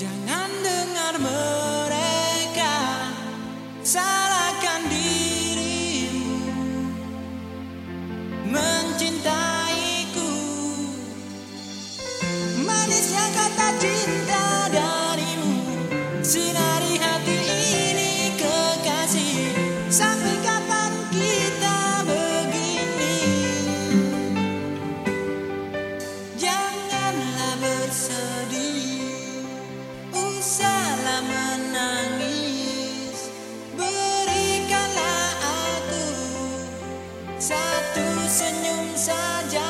jangan dengar Satu senyum saja.